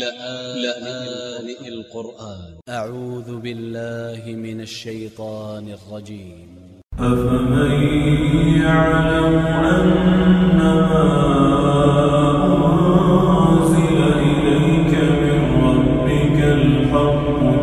لآن القرآن. أ ع و ذ ب ا ل ل ه من ا ل ش ي ط ا ن ا ل ج ي م أ ف م أفمن يعلم أنما أنزل إليك من ربك الحق